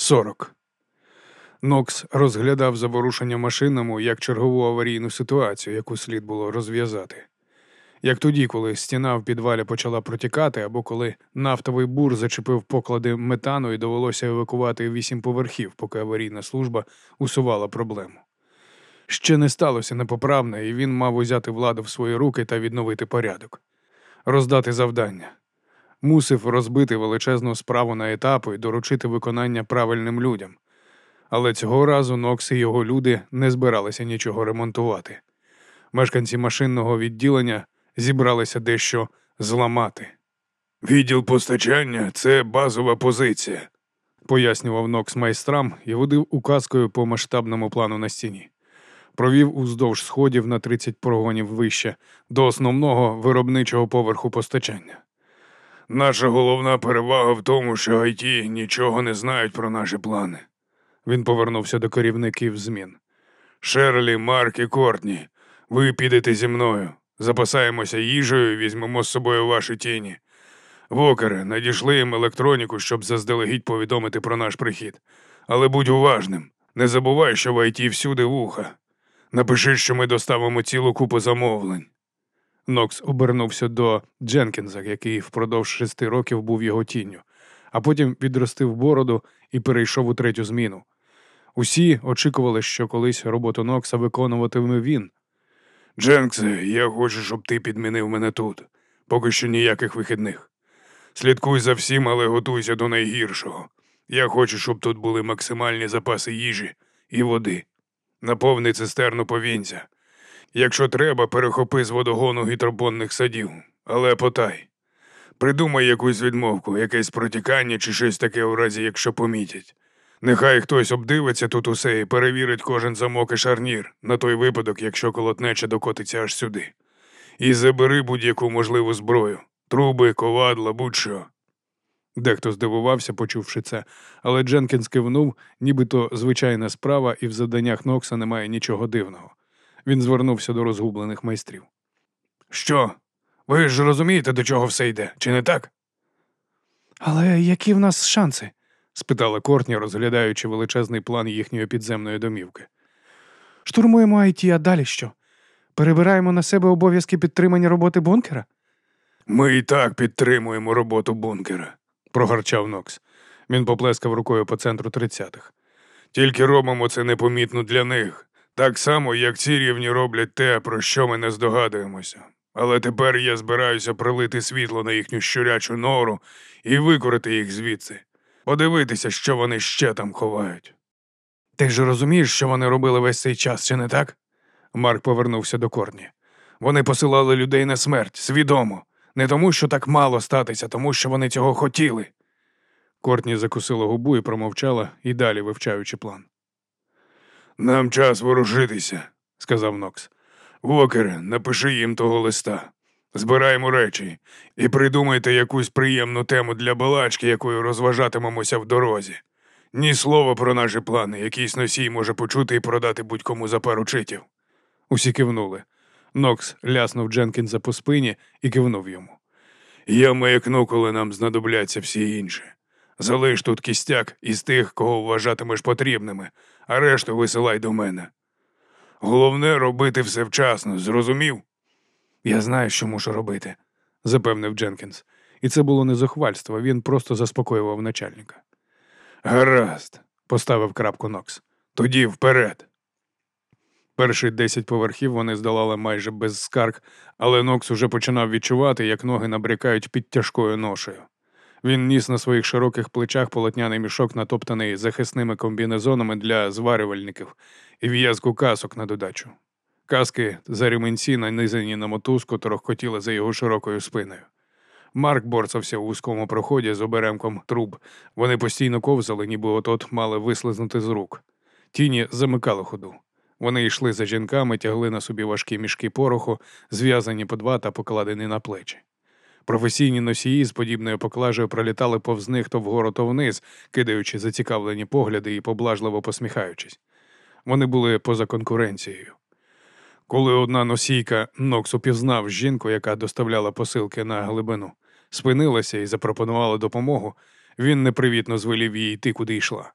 40. Нокс розглядав заворушення машинами як чергову аварійну ситуацію, яку слід було розв'язати. Як тоді, коли стіна в підвалі почала протікати, або коли нафтовий бур зачепив поклади метану і довелося евакувати вісім поверхів, поки аварійна служба усувала проблему. Ще не сталося непоправне, і він мав узяти владу в свої руки та відновити порядок, роздати завдання. Мусив розбити величезну справу на етапи і доручити виконання правильним людям. Але цього разу Нокс і його люди не збиралися нічого ремонтувати. Мешканці машинного відділення зібралися дещо зламати. Відділ постачання це базова позиція. пояснював Нокс майстрам і водив указкою по масштабному плану на стіні. Провів уздовж сходів на 30 прогонів вище до основного виробничого поверху постачання. Наша головна перевага в тому, що IT нічого не знають про наші плани. Він повернувся до керівників змін. Шерлі, Марк і Кортні, ви підете зі мною. Запасаємося їжею, візьмемо з собою ваші тіні. Вокере, надійшли їм електроніку, щоб заздалегідь повідомити про наш прихід. Але будь уважним. Не забувай, що в IT всюди вуха. Напиши, що ми доставимо цілу купу замовлень. Нокс обернувся до Дженкінса, який впродовж шести років був його тінню, а потім відростив бороду і перейшов у третю зміну. Усі очікували, що колись роботу Нокса виконуватиме він. Дженксе, я хочу, щоб ти підмінив мене тут. Поки що ніяких вихідних. Слідкуй за всім, але готуйся до найгіршого. Я хочу, щоб тут були максимальні запаси їжі і води. Наповни цистерну повінця. Якщо треба, перехопи з водогону гідропонних садів, але потай. Придумай якусь відмовку, якесь протікання чи щось таке у разі, якщо помітять. Нехай хтось обдивиться тут усе і перевірить кожен замок і шарнір на той випадок, якщо колотнеча докотиться аж сюди. І забери будь-яку можливу зброю, труби, ковадла, будь-що. Дехто здивувався, почувши це, але Дженкінс кивнув, нібито звичайна справа, і в заданнях Нокса немає нічого дивного. Він звернувся до розгублених майстрів. Що? Ви ж розумієте, до чого все йде, чи не так? Але які в нас шанси? спитала Кортні, розглядаючи величезний план їхньої підземної домівки. Штурмуємо IT, а далі що? Перебираємо на себе обов'язки підтримання роботи бункера? Ми і так підтримуємо роботу бункера. Прогорчав Нокс. Він поплескав рукою по центру тридцятих. Тільки робимо це непомітно для них, так само, як ці рівні роблять те, про що ми не здогадуємося. Але тепер я збираюся пролити світло на їхню щурячу нору і викорити їх звідси, подивитися, що вони ще там ховають. Ти ж розумієш, що вони робили весь цей час, чи не так? Марк повернувся до Корні. Вони посилали людей на смерть, свідомо. Не тому, що так мало статися, тому що вони цього хотіли. Кортні закусила губу і промовчала, і далі вивчаючи план. Нам час ворушитися, сказав Нокс. Вокере, напиши їм того листа. Збираємо речі і придумайте якусь приємну тему для балачки, якою розважатимемося в дорозі. Ні слова про наші плани, якийсь носій може почути і продати будь-кому за пару читів. Усі кивнули. Нокс ляснув Дженкінса по спині і кивнув йому. Я маякну, коли нам знадобляться всі інші. Залиш тут кістяк із тих, кого вважатимеш потрібними, а решту висилай до мене. Головне робити все вчасно, зрозумів? Я знаю, що мушу робити. запевнив Дженкінс. І це було не зухвальство, він просто заспокоював начальника. Гаразд, поставив крапку Нокс. тоді вперед. Перші десять поверхів вони здолали майже без скарг, але Нокс уже починав відчувати, як ноги набрякають під тяжкою ношею. Він ніс на своїх широких плечах полотняний мішок, натоптаний захисними комбінезонами для зварювальників, і в'язку касок на додачу. Каски за ремінці, нанизані на мотузку, торохкотіли за його широкою спиною. Марк борцався у вузькому проході з оберемком труб. Вони постійно ковзали, ніби от-от мали вислизнути з рук. Тіні замикали ходу. Вони йшли за жінками, тягли на собі важкі мішки пороху, зв'язані по два та покладені на плечі. Професійні носії з подібною поклажею пролітали повз них то вгору, то вниз, кидаючи зацікавлені погляди і поблажливо посміхаючись. Вони були поза конкуренцією. Коли одна носійка Нокс упізнав жінку, яка доставляла посилки на глибину, спинилася і запропонувала допомогу, він непривітно звелів їй йти, куди йшла.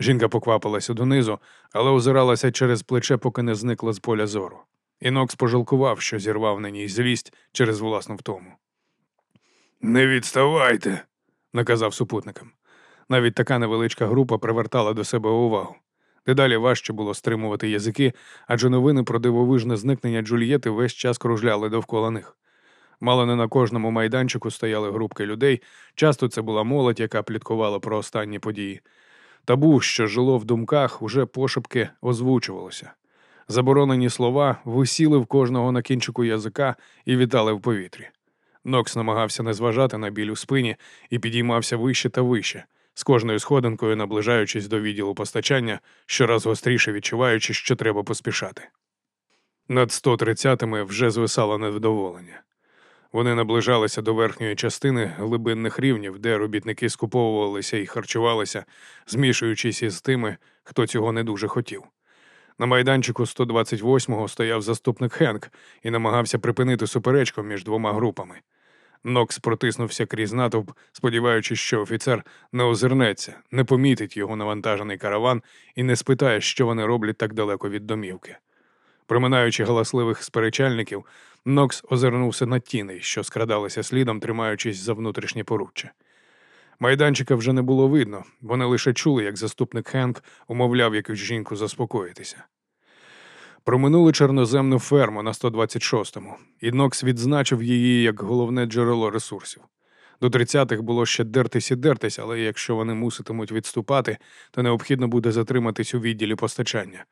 Жінка поквапилася донизу, але озиралася через плече, поки не зникла з поля зору. Інокс пожалкував, що зірвав на ній злість через власну втому. Не відставайте. наказав супутникам. Навіть така невеличка група привертала до себе увагу. Дедалі важче було стримувати язики, адже новини про дивовижне зникнення Джульєти весь час кружляли довкола них. Мало не на кожному майданчику стояли групки людей, часто це була молодь, яка пліткувала про останні події. Табу, що жило в думках, уже пошепки озвучувалося. Заборонені слова висіли в кожного на кінчику язика і вітали в повітрі. Нокс намагався не зважати на біль у спині і підіймався вище та вище, з кожною сходинкою наближаючись до відділу постачання, щораз гостріше відчуваючи, що треба поспішати. Над 130-ми вже звисало невдоволення. Вони наближалися до верхньої частини глибинних рівнів, де робітники скуповувалися і харчувалися, змішуючись із тими, хто цього не дуже хотів. На майданчику 128-го стояв заступник Хенк і намагався припинити суперечку між двома групами. Нокс протиснувся крізь натовп, сподіваючись, що офіцер не озирнеться, не помітить його навантажений караван і не спитає, що вони роблять так далеко від домівки. Проминаючи галасливих сперечальників, Нокс озирнувся на тіней, що скрадалися слідом, тримаючись за внутрішнє поруччя. Майданчика вже не було видно, вони лише чули, як заступник Хенк умовляв якусь жінку заспокоїтися. Проминули чорноземну ферму на 126-му, і Нокс відзначив її як головне джерело ресурсів. До 30-х було ще дертись і дертись, але якщо вони муситимуть відступати, то необхідно буде затриматись у відділі постачання.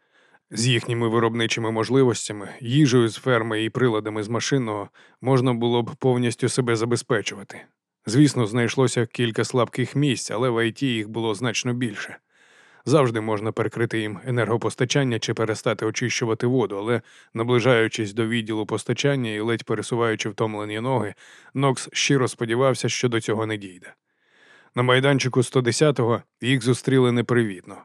З їхніми виробничими можливостями, їжею з ферми і приладами з машинного можна було б повністю себе забезпечувати. Звісно, знайшлося кілька слабких місць, але в ІТ їх було значно більше. Завжди можна перекрити їм енергопостачання чи перестати очищувати воду, але, наближаючись до відділу постачання і ледь пересуваючи втомлені ноги, Нокс щиро сподівався, що до цього не дійде. На майданчику 110-го їх зустріли непривітно.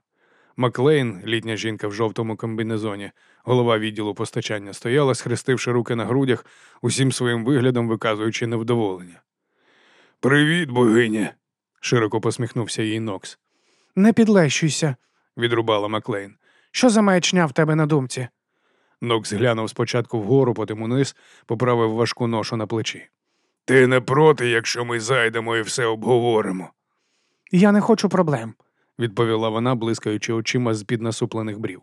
Маклейн, літня жінка в жовтому комбінезоні, голова відділу постачання, стояла, схрестивши руки на грудях, усім своїм виглядом виказуючи невдоволення. Привіт, богиня. Широко посміхнувся їй Нокс. Не підлещуйся, Відрубала Маклейн. що за маячня в тебе на думці? Нокс глянув спочатку вгору, потім униз, поправив важку ношу на плечі. Ти не проти, якщо ми зайдемо і все обговоримо. Я не хочу проблем. відповіла вона, блискаючи очима з під насуплених брів.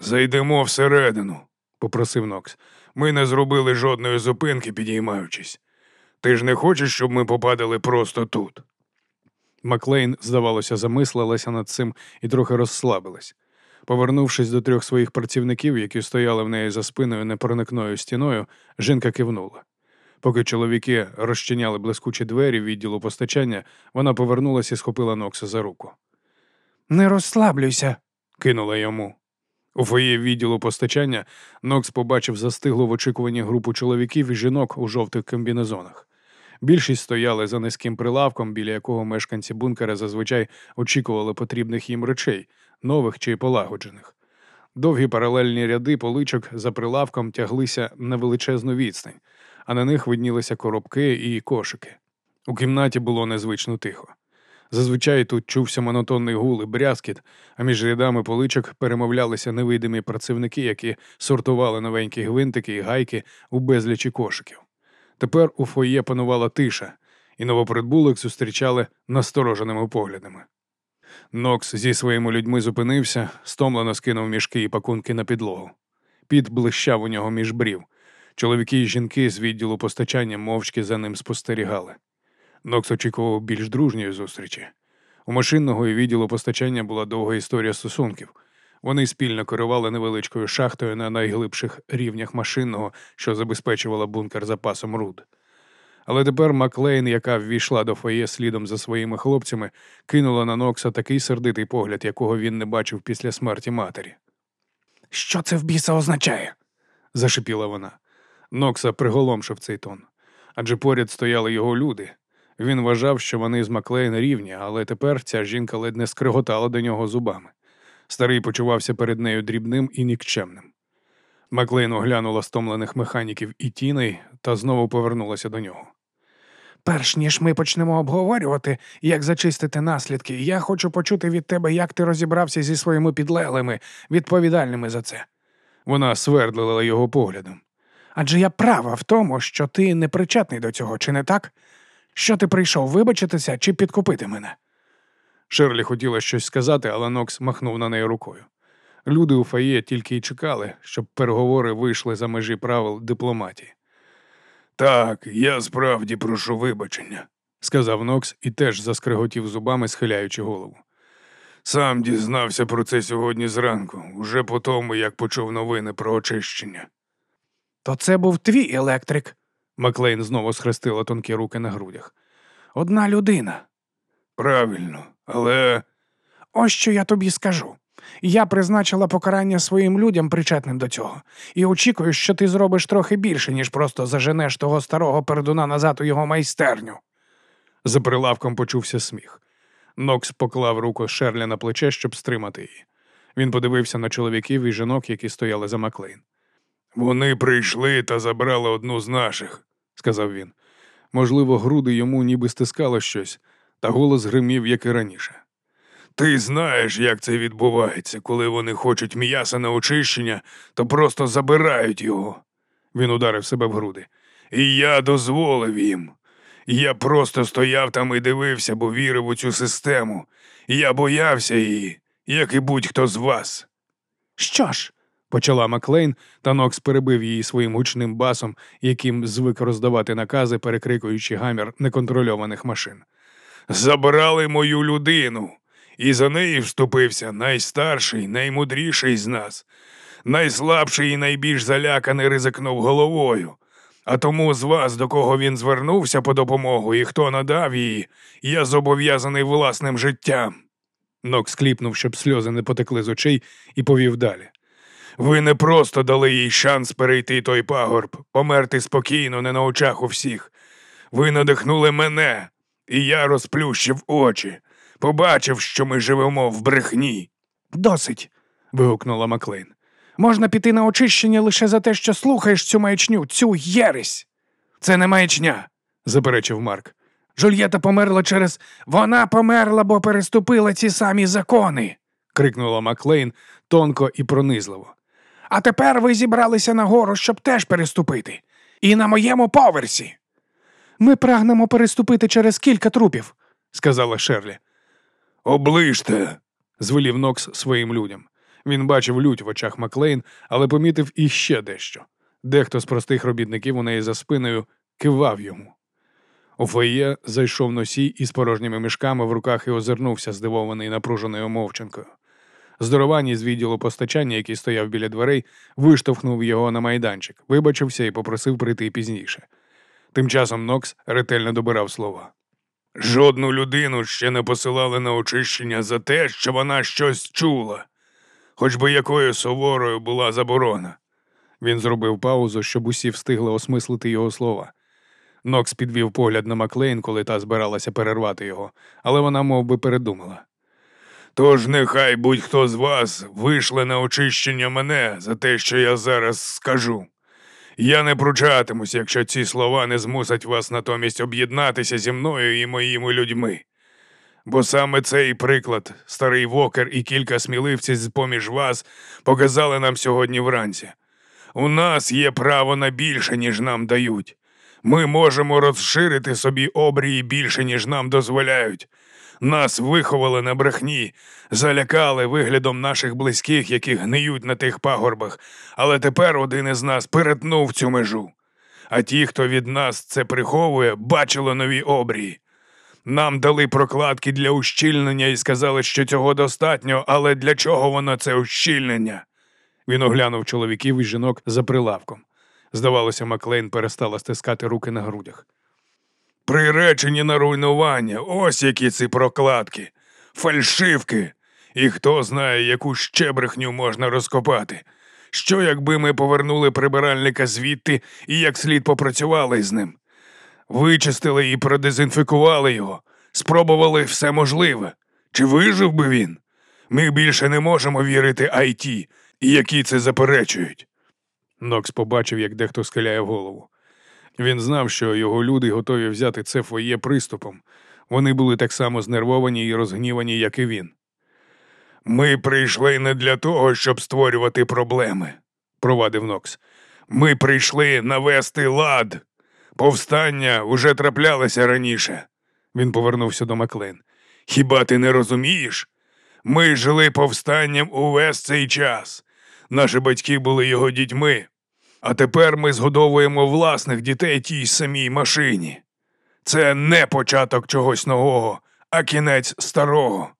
Зайдемо всередину. Попросив Нокс. Ми не зробили жодної зупинки, підіймаючись. Ти ж не хочеш, щоб ми попадали просто тут? Маклейн, здавалося, замислилася над цим і трохи розслабилась. Повернувшись до трьох своїх працівників, які стояли в неї за спиною непроникною стіною, жінка кивнула. Поки чоловіки розчиняли блискучі двері відділу постачання, вона повернулася і схопила Нокса за руку. Не розслаблюйся. Кинула йому. У фоє відділу постачання Нокс побачив застиглу в очікуванні групу чоловіків і жінок у жовтих комбінезонах. Більшість стояли за низьким прилавком, біля якого мешканці бункера зазвичай очікували потрібних їм речей, нових чи полагоджених. Довгі паралельні ряди поличок за прилавком тяглися на величезну відстань, а на них виднілися коробки і кошики. У кімнаті було незвично тихо. Зазвичай тут чувся монотонний гул і брязкіт, а між рядами поличок перемовлялися невидимі працівники, які сортували новенькі гвинтики і гайки у безлічі кошиків. Тепер у фоє панувала тиша, і новоприбулих зустрічали настороженими поглядами. Нокс зі своїми людьми зупинився, стомлено скинув мішки і пакунки на підлогу. Піт блищав у нього між брів. Чоловіки і жінки з відділу постачання мовчки за ним спостерігали. Нокс очікував більш дружньої зустрічі. У машинного і відділу постачання була довга історія стосунків. Вони спільно керували невеличкою шахтою на найглибших рівнях машинного, що забезпечувала бункер запасом руд. Але тепер Маклейн, яка ввійшла до фоє слідом за своїми хлопцями, кинула на Нокса такий сердитий погляд, якого він не бачив після смерті матері. Що це в біса означає? зашипіла вона. Нокса приголомшив цей тон. Адже поряд стояли його люди. Він вважав, що вони з Маклейн рівні, але тепер ця жінка ледь не скриготала до нього зубами. Старий почувався перед нею дрібним і нікчемним. Маклейн оглянула стомлених механіків і тіней та знову повернулася до нього. Перш ніж ми почнемо обговорювати, як зачистити наслідки, я хочу почути від тебе, як ти розібрався зі своїми підлеглими, відповідальними за це. Вона свердлила його поглядом. Адже я права в тому, що ти не причетний до цього, чи не так? Що ти прийшов вибачитися чи підкупити мене? Шерлі хотіла щось сказати, але Нокс махнув на неї рукою. Люди у фає тільки й чекали, щоб переговори вийшли за межі правил дипломатії, Так, я справді прошу вибачення. сказав Нокс і теж заскриготів зубами, схиляючи голову. Сам дізнався про це сьогодні зранку, уже по тому, як почув новини про очищення. То це був твій електрик. Маклейн знову схрестила тонкі руки на грудях. Одна людина. Правильно, але Ось що я тобі скажу. Я призначила покарання своїм людям, причетним до цього, і очікую, що ти зробиш трохи більше, ніж просто заженеш того старого пердуна назад у його майстерню. За прилавком почувся сміх. Нокс поклав руку Шерлі на плече, щоб стримати її. Він подивився на чоловіків і жінок, які стояли за Маклейн. вони прийшли та забрали одну з наших. сказав він. Можливо, груди йому ніби стискало щось, та голос гримів, як і раніше. Ти знаєш, як це відбувається, коли вони хочуть м'яса на очищення, то просто забирають його. Він ударив себе в груди. І я дозволив їм. Я просто стояв там і дивився, бо вірив у цю систему. Я боявся її, як і будь-хто з вас. Що ж, Почала Маклейн, та Нокс перебив її своїм гучним басом, яким звик роздавати накази, перекрикуючи гамір неконтрольованих машин. Забрали мою людину, і за неї вступився найстарший, наймудріший з нас. Найслабший і найбільш заляканий ризикнув головою. А тому з вас, до кого він звернувся по допомогу і хто надав її, я зобов'язаний власним життям. Нокс кліпнув, щоб сльози не потекли з очей, і повів далі. Ви не просто дали їй шанс перейти той пагорб, померти спокійно, не на очах у всіх. Ви надихнули мене, і я розплющив очі, побачив, що ми живемо в брехні. досить. вигукнула Маклейн. Можна піти на очищення лише за те, що слухаєш цю маячню, цю єресь. Це не маячня. заперечив Марк. Жульєта померла через вона померла, бо переступила ці самі закони. крикнула Маклейн тонко і пронизливо. А тепер ви зібралися нагору, щоб теж переступити. І на моєму поверсі. Ми прагнемо переступити через кілька трупів. сказала Шерлі. Оближте. звелів Нокс своїм людям. Він бачив лють в очах Маклейн, але помітив іще дещо. Дехто з простих робітників у неї за спиною кивав йому. У фоє зайшов носій із порожніми мішками в руках і озирнувся, здивований напруженою мовчанкою. Здоровані з відділу постачання, який стояв біля дверей, виштовхнув його на майданчик, вибачився і попросив прийти пізніше. Тим часом Нокс ретельно добирав слова. Жодну людину ще не посилали на очищення за те, що вона щось чула, хоч би якою суворою була заборона. Він зробив паузу, щоб усі встигли осмислити його слова. Нокс підвів погляд на Маклейн, коли та збиралася перервати його, але вона мов би, передумала. Тож нехай будь-хто з вас вийшле на очищення мене за те, що я зараз скажу. Я не пручатимусь, якщо ці слова не змусять вас натомість об'єднатися зі мною і моїми людьми. Бо саме цей приклад, старий вокер і кілька сміливців з поміж вас показали нам сьогодні вранці. У нас є право на більше, ніж нам дають. Ми можемо розширити собі обрії більше, ніж нам дозволяють. Нас виховали на брехні, залякали виглядом наших близьких, які гниють на тих пагорбах, але тепер один із нас перетнув цю межу. А ті, хто від нас це приховує, бачили нові обрії. Нам дали прокладки для ущільнення і сказали, що цього достатньо, але для чого воно це ущільнення? Він оглянув чоловіків і жінок за прилавком. Здавалося, Маклейн перестала стискати руки на грудях. Приречені на руйнування, ось які ці прокладки, фальшивки. І хто знає, яку ще брехню можна розкопати. Що, якби ми повернули прибиральника звідти і як слід попрацювали з ним? Вичистили і продезінфікували його, спробували все можливе. Чи вижив би він? Ми більше не можемо вірити IT, які це заперечують. Нокс побачив, як дехто схиляє голову. Він знав, що його люди готові взяти це фоє приступом. Вони були так само знервовані і розгнівані, як і він. Ми прийшли не для того, щоб створювати проблеми, Провадив Нокс. Ми прийшли навести лад. Повстання уже траплялося раніше. Він повернувся до Маклейн. Хіба ти не розумієш? Ми жили повстанням увесь цей час. Наші батьки були його дітьми, а тепер ми згодовуємо власних дітей тій самій машині. Це не початок чогось нового, а кінець старого.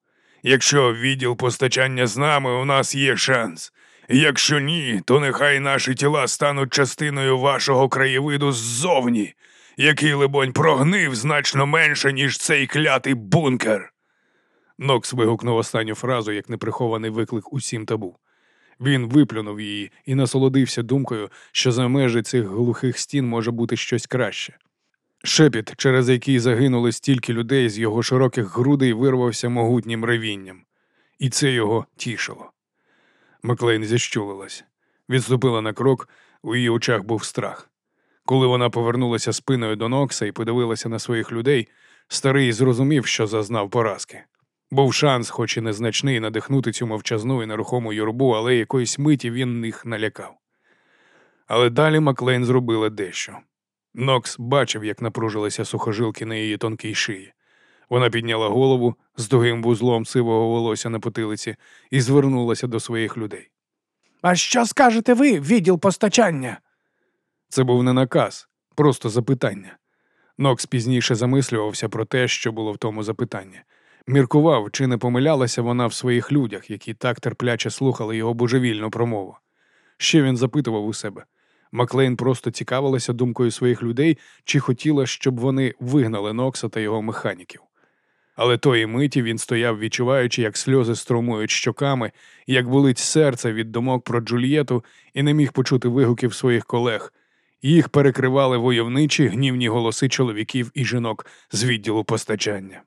Якщо відділ постачання з нами, у нас є шанс. Якщо ні, то нехай наші тіла стануть частиною вашого краєвиду ззовні, який, либонь, прогнив значно менше, ніж цей клятий бункер. Нокс вигукнув останню фразу, як неприхований виклик усім табу. Він виплюнув її і насолодився думкою, що за межі цих глухих стін може бути щось краще. Шепіт, через який загинули стільки людей з його широких грудей, вирвався могутнім ревінням, і це його тішило. Маклейн зіщулилась. Відступила на крок, у її очах був страх. Коли вона повернулася спиною до Нокса і подивилася на своїх людей, старий зрозумів, що зазнав поразки. Був шанс, хоч і незначний, надихнути цю мовчазну і нерухому юрбу, але якоїсь миті він їх налякав. Але далі Маклейн зробила дещо. Нокс бачив, як напружилися сухожилки на її тонкій шиї. Вона підняла голову з тугим вузлом сивого волосся на потилиці і звернулася до своїх людей. А що скажете ви, відділ постачання? Це був не наказ, просто запитання. Нокс пізніше замислювався про те, що було в тому запитанні. Міркував, чи не помилялася вона в своїх людях, які так терпляче слухали його божевільну промову. Ще він запитував у себе. Маклейн просто цікавилася думкою своїх людей, чи хотіла, щоб вони вигнали Нокса та його механіків. Але тої миті він стояв, відчуваючи, як сльози струмують щоками, як болить серце від думок про Джульєту, і не міг почути вигуків своїх колег. Їх перекривали войовничі гнівні голоси чоловіків і жінок з відділу постачання.